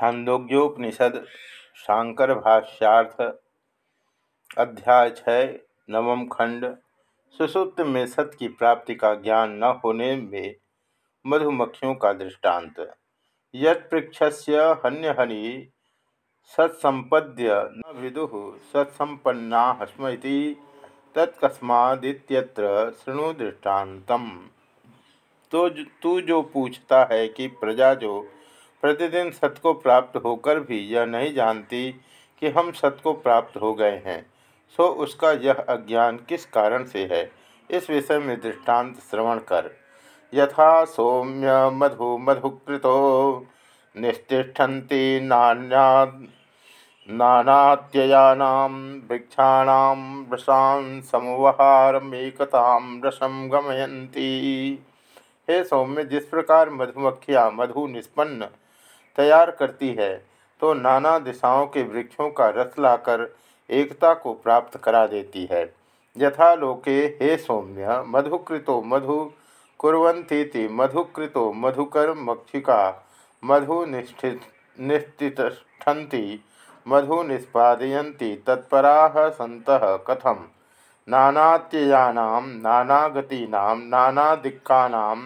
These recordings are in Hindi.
छांदोग्योपनिषद शांकर भाष्यार्थ अध्याय छः, नवम खंड। सुसुप्त में सत की प्राप्ति का ज्ञान न होने में मधुमक्खियों का दृष्टांत। यक्षस्य हन्यहनि सत्संपद्य न विदु सत्संपन्ना स्म तत्कस्मादित्यत्र शृणु दृष्टान्तम तो तू जो पूछता है कि प्रजा जो प्रतिदिन सत को प्राप्त होकर भी यह नहीं जानती कि हम सत को प्राप्त हो गए हैं, सो उसका यह अज्ञान किस कारण से है, इस विषय में दृष्टांत श्रवण कर। यथा सौम्य मधु मधुकृतो निष्ठन्ति नान्या, नानात्ययानां वृक्षाणां रसान् समवहारमेकतां रसम गमयन्ती। हे सौम्य, जिस प्रकार मधुमक्खियाँ मधु निष्पन्न तैयार करती है तो नाना दिशाओं के वृक्षों का रस लाकर एकता को प्राप्त करा देती है। यथा लोके हे सौम्य, मधुकृतो मधु कुरंती मधुकृतो मधुकर मक्षिका, मधु निष्ठिष्ठन्ति मधु निष्पादयन्ति, तत्परा सत कथम। नानागतीनां, नानादिक्कानां,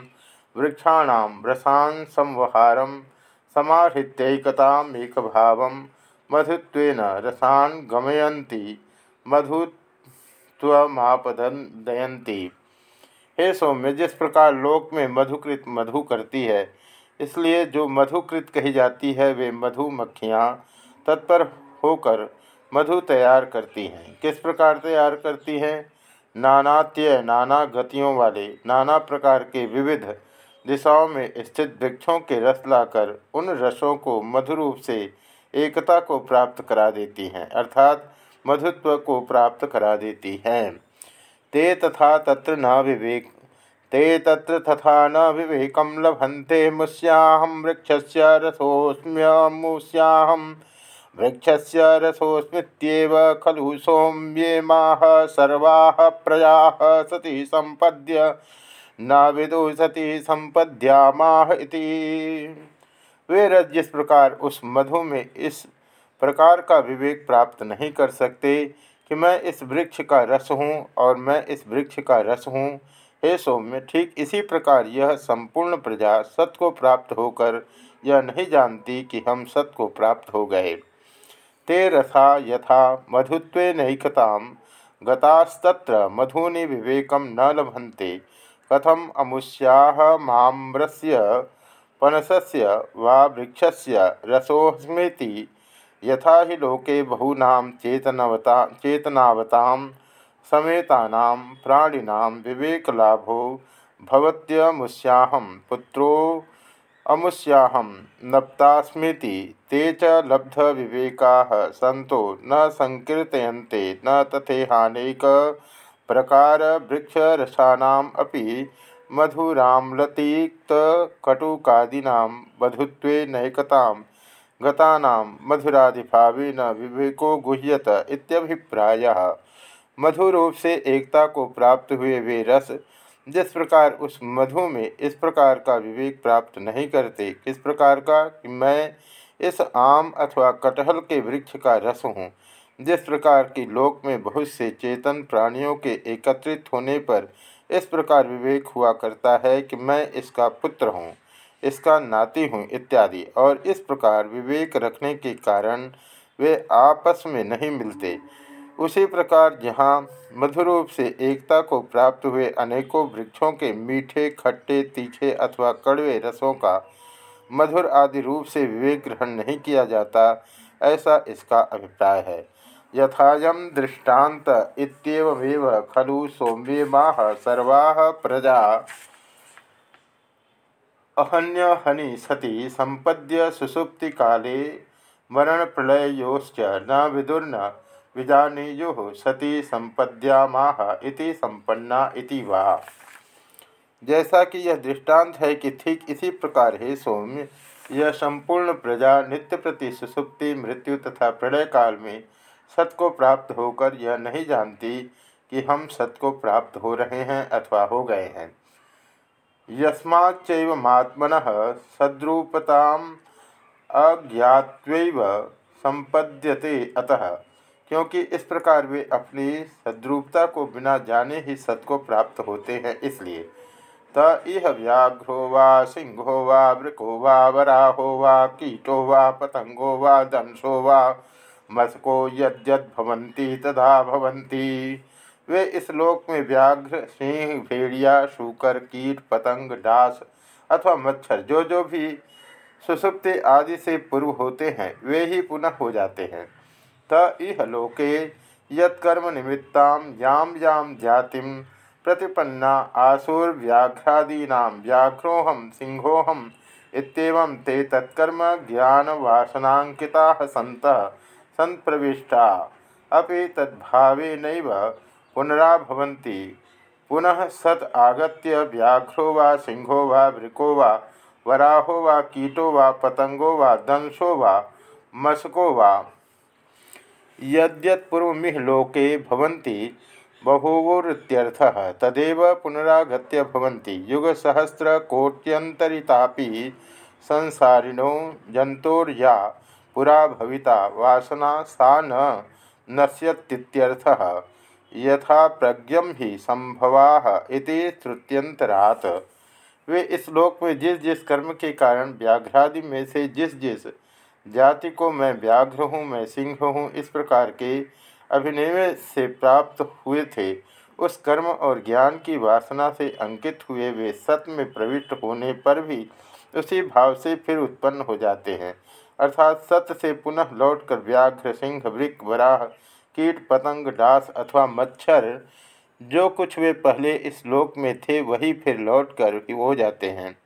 वृक्षाणां रसान संवहारम समाहृत्यकतामेक भाव मधुत्वेन रसान गमयन्ति मधुत्वमापदयती हे सौम्य, जिस प्रकार लोक में मधुकृत मधु करती है, इसलिए जो मधुकृत कही जाती है, वे मधु मक्खियाँ तत्पर होकर मधु तैयार करती हैं। किस प्रकार तैयार करती हैं? नानात्य नाना गतियों वाले, नाना प्रकार के विविध दिशाओं में स्थित वृक्षों के रस लाकर उन रसों को मधुरूप से एकता को प्राप्त करा देती हैं, अर्थात मधुत्व को प्राप्त करा देती हैं। ते तथा तत्र न विवेक, ते तत्र तथा न विवेक लभंते मुस्याहम वृक्ष से रसोस्म्यूस्याहम वृक्ष से रसोस्मृत्येव खलु सौम्ये माह सर्वा प्रजा सती संपद्य न विदु सती संपद्यामाह वे रज जिस प्रकार उस मधु में इस प्रकार का विवेक प्राप्त नहीं कर सकते कि मैं इस वृक्ष का रस हूँ और मैं इस वृक्ष का रस हूँ, हे सौम्य, ठीक इसी प्रकार यह संपूर्ण प्रजा सत को प्राप्त होकर यह नहीं जानती कि हम सत को प्राप्त हो गए। ते रसा यथा मधुत्व नैकता, गतास्तत्र मधुनि विवेक न लभंते कथम अमुष्याह माम्रस्य पनसस्य वा वृक्षस्य रसोस्मृति यथा हि लोके बहूनां चेतनवता, चेतनावतां समेतानां प्राणिनां विवेकलाभो भवत्यमुष्याहं पुत्रो अमुष्याहं नप्तास्मीति। ते च लब्धविवेकाः सन्तो न संकीर्तयन्ते न तथेहानेक प्रकार वृक्षरसानाम अपि मधुराम्लतीक्तकटुकादीना मधुत्वे नैकतां गतानां मधुरादिभावेन विवेको गुह्यत इत्यभिप्रायः। मधु रूप से एकता को प्राप्त हुए वे रस, जिस प्रकार उस मधु में इस प्रकार का विवेक प्राप्त नहीं करते, किस प्रकार का कि मैं इस आम अथवा कटहल के वृक्ष का रस हूँ जिस प्रकार की लोक में बहुत से चेतन प्राणियों के एकत्रित होने पर इस प्रकार विवेक हुआ करता है कि मैं इसका पुत्र हूँ, इसका नाती हूँ इत्यादि। और इस प्रकार विवेक रखने के कारण वे आपस में नहीं मिलते। उसी प्रकार जहाँ मधुरूप से एकता को प्राप्त हुए अनेकों वृक्षों के मीठे, खट्टे, तीखे अथवा कड़वे रसों का मधुर आदि रूप से विवेक ग्रहण नहीं किया जाता, ऐसा इसका अभिप्राय है। यथायम दृष्टांत इत्येवमेव खलु सौम्येमाः सर्वा प्रजा। अहन्यहनि सति संपद्य सुसुप्ति काले मरण प्रलयोश्च न विदुर्न विजानीयु सती संपद्यामाह इति संपन्ना इति वा। जैसा कि यह दृष्टांत है कि ठीक इसी प्रकार हे सौम्य, यह संपूर्ण प्रजा नित्य प्रति सुसुप्ति, मृत्यु तथा प्रलय काल में सत को प्राप्त होकर यह नहीं जानती कि हम सत को प्राप्त हो रहे हैं अथवा हो गए हैं। यस्माच्चैव महात्मन सद्रूपता अज्ञात्व संपद्यते अतः, क्योंकि इस प्रकार वे अपनी सद्रूपता को बिना जाने ही सत को प्राप्त होते हैं, इसलिए। त इह व्याघ्रो वा सिंहो वा वृको वा वराहो वा कीटो वा पतंगो वा दंशो वा मस्को यद्यद्भवन्ति तथा भवन्ति वे इस लोक में व्याघ्र, सिंह, भेड़िया, शूकर, कीट, पतंग, डास अथवा मच्छर, जो जो भी सुसुप्ति आदि से पूर्व होते हैं, वे ही पुनः हो जाते हैं। त इह लोके यत्कर्म निमित्ता याम याम जाति प्रतिपन्ना आसुर्व्याघ्रादीना व्याघ्रोहम सिंहोहम इतम ते तत्कर्म ज्ञान वासनाकिता सत संप्रविष्टा। अभी तद्भावन पुनराभवन्ति। पुनः सत आगत्य व्याघ्रो वा सिंहो वा वृको वा वराहो वा कीटो वा पतंगो वा दंशो वा मशको वा। यद्यत्पूर्वमिह लोके भवन्ति बभूवुरित्यर्थः तदेव पुनरागत्य भवन्ति। युगसहस्रकोट्यन्तरितापि संसारिणो जन्तोर्या पुरा भविता वासना सा न यथा प्रज्ञम ही संभवा इति वे इस लोक में जिस जिस कर्म के कारण व्याघ्रादि में से जिस जिस जाति को मैं व्याघ्र हूँ, मैं सिंह हूँ, इस प्रकार के अभिनय से प्राप्त हुए थे, उस कर्म और ज्ञान की वासना से अंकित हुए वे सत्य में प्रविष्ट होने पर भी उसी भाव से फिर उत्पन्न हो जाते हैं। अर्थात सत्य से पुनः लौटकर व्याघ्र, सिंह वृक वराह, कीट, पतंग, डास अथवा मच्छर, जो कुछ वे पहले इस लोक में थे, वही फिर लौटकर हो जाते हैं।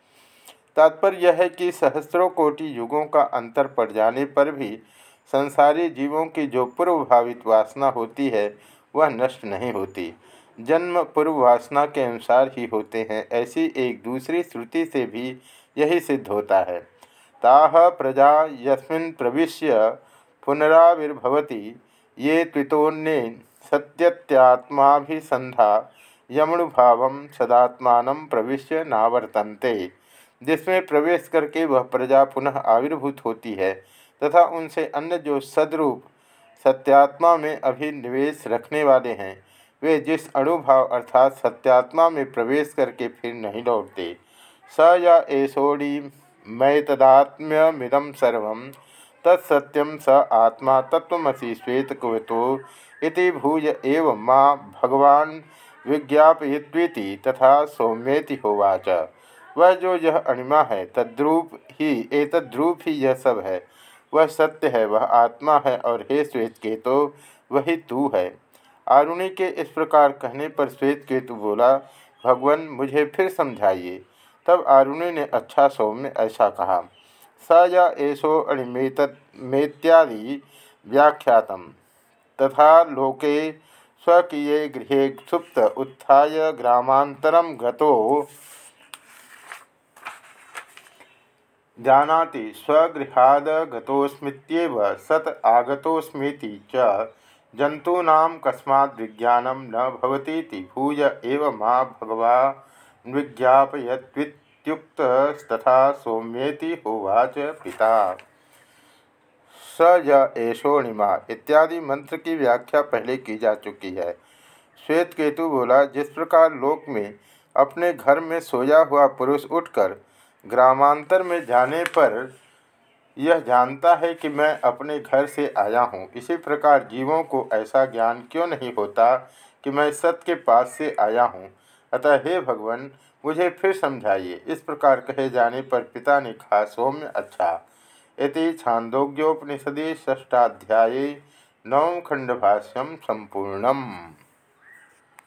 तात्पर्य यह है कि सहस्रों कोटि युगों का अंतर पड़ जाने पर भी संसारी जीवों की जो पूर्व भावित वासना होती है, वह नष्ट नहीं होती। जन्म पूर्व वासना के अनुसार ही होते हैं, ऐसी एक दूसरी श्रुति से भी यही सिद्ध होता है। ताह प्रजा यस्मिन् प्रविश्य पुनराविर्भवती। ये त्वितोन्ने सत्यत्यात्माभिसंधा यमणुभाव सदात्मा प्रविश्य नावर्तन्ते। जिसमें प्रवेश करके वह प्रजा पुनः आविर्भूत होती है तथा उनसे अन्य जो सदरूप सत्यात्मा में अभी निवेश रखने वाले हैं, वे जिस अणुभाव अर्थात सत्यात्मा में प्रवेश करके फिर नहीं लौटते। स या एषोड़ी मैतदात्म्यमिदम सर्व। तत्सत्यम स आत्मा तत्वसी श्वेतकुवतो इति भूय एव माँ भगवान विज्ञापयीति तथा सौम्येति होवाच। वह जो यह अणिमा है, तद्रूप ही, एतद्रूप ही यह सब है। वह सत्य है, वह आत्मा है और हे श्वेत केतु, वही तू है। आरुणि के इस प्रकार कहने पर श्वेत केतु बोला, भगवान मुझे फिर समझाइए। तब आरुणि ने अच्छा सौम्य ऐसा कहा स या एसो अणिमेत मेत्यादि व्याख्यात तथा लोके स्वकीय गृह सुप्त उत्थाय ग्रामांतरम गतो जानाति, स्वगृहाद गतोस्मित्येव सत आगतोस्मीति च कस्माद् विज्ञानं न भवतीति भूय एव माँ भगवान् विज्ञापयत्वित्युक्तस्तथा सौम्येति होवाच पिता। स य एषोणिमा इत्यादि मंत्र की व्याख्या पहले की जा चुकी है। श्वेत केतु बोला, जिस प्रकार लोक में अपने घर में सोया हुआ पुरुष उठकर ग्रामांतर में जाने पर यह जानता है कि मैं अपने घर से आया हूँ। इसी प्रकार जीवों को ऐसा ज्ञान क्यों नहीं होता कि मैं सत्य के पास से आया हूँ? अतः हे भगवान, मुझे फिर समझाइए। इस प्रकार कहे जाने पर पिता ने कहा, सौम्य अच्छा। इति छांदोग्योपनिषदि ष्टाध्याय नवम खंडभाष्यम संपूर्णम।